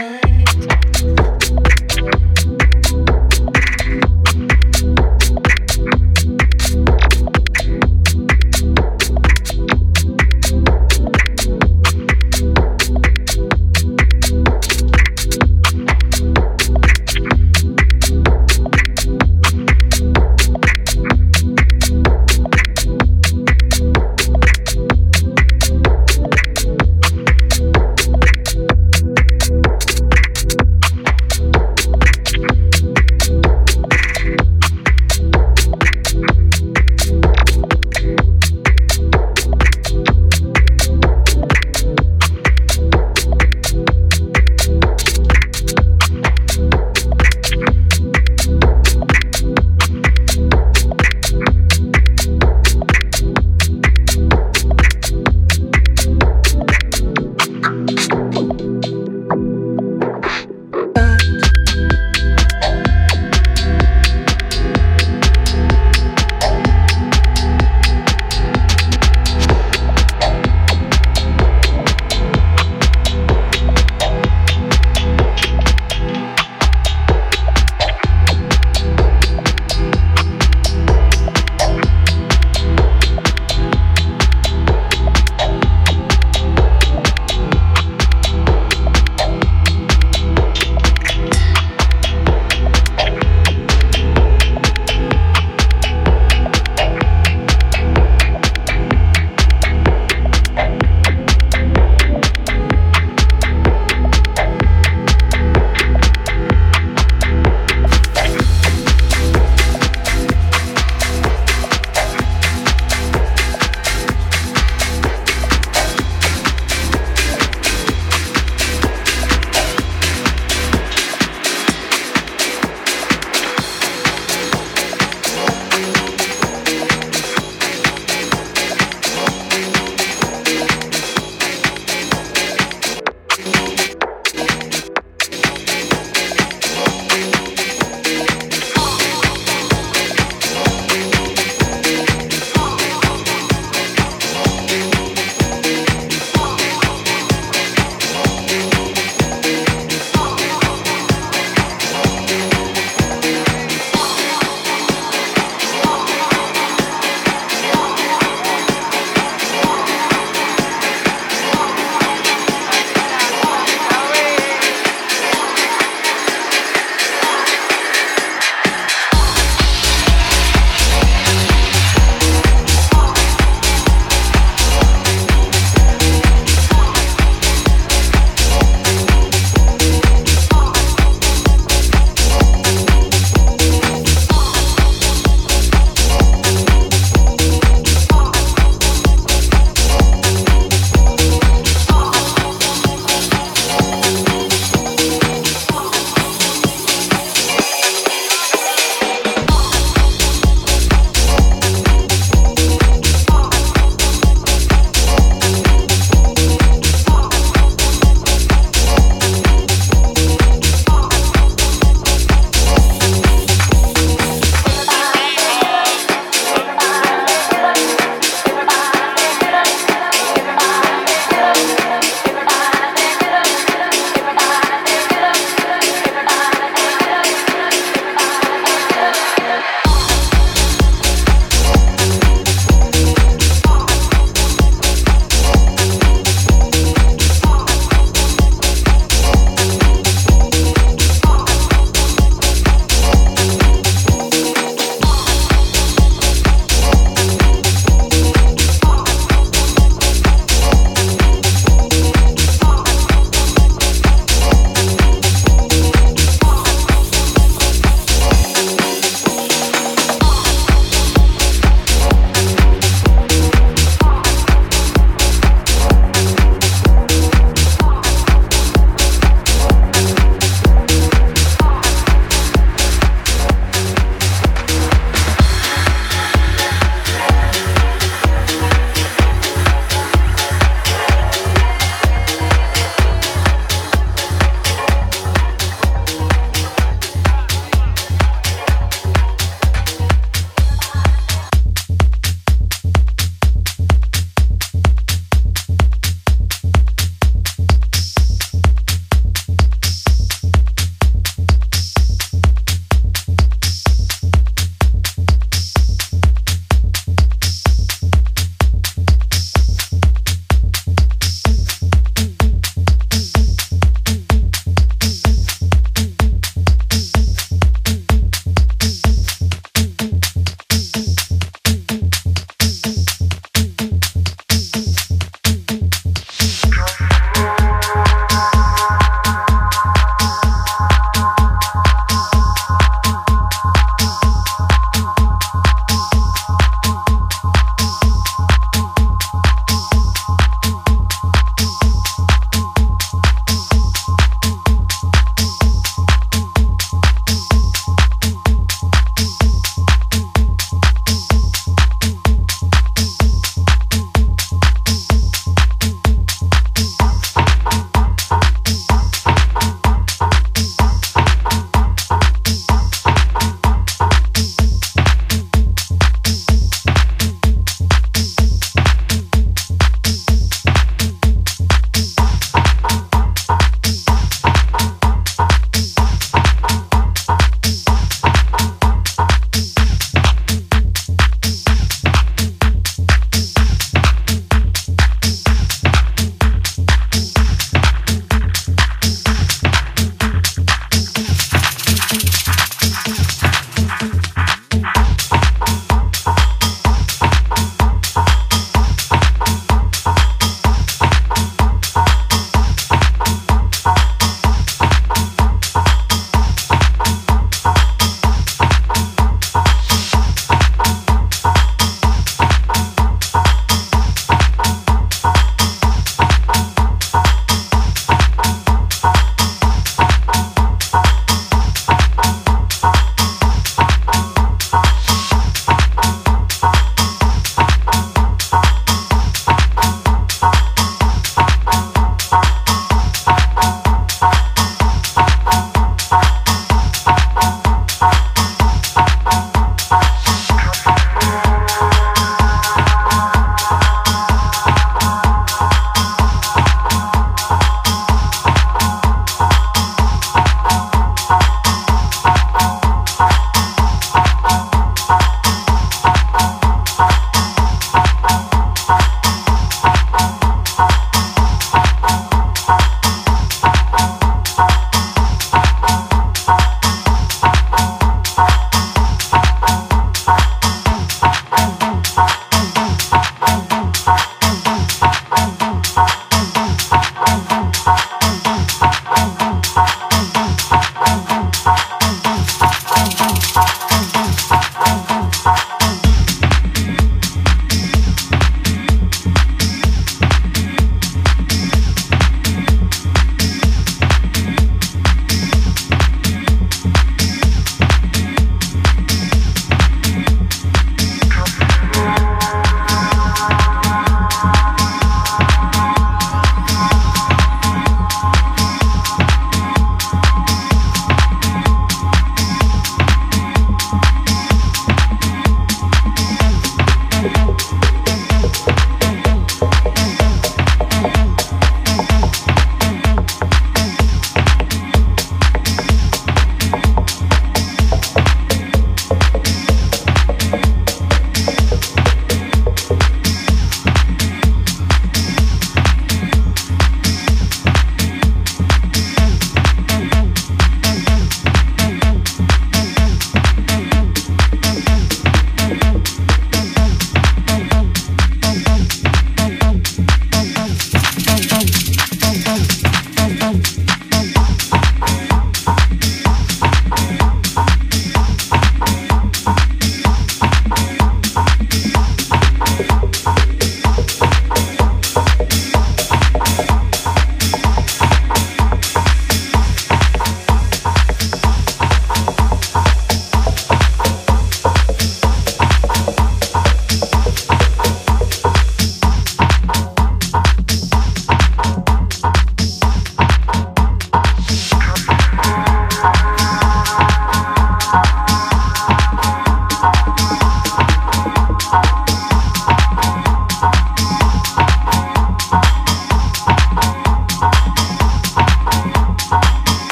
time.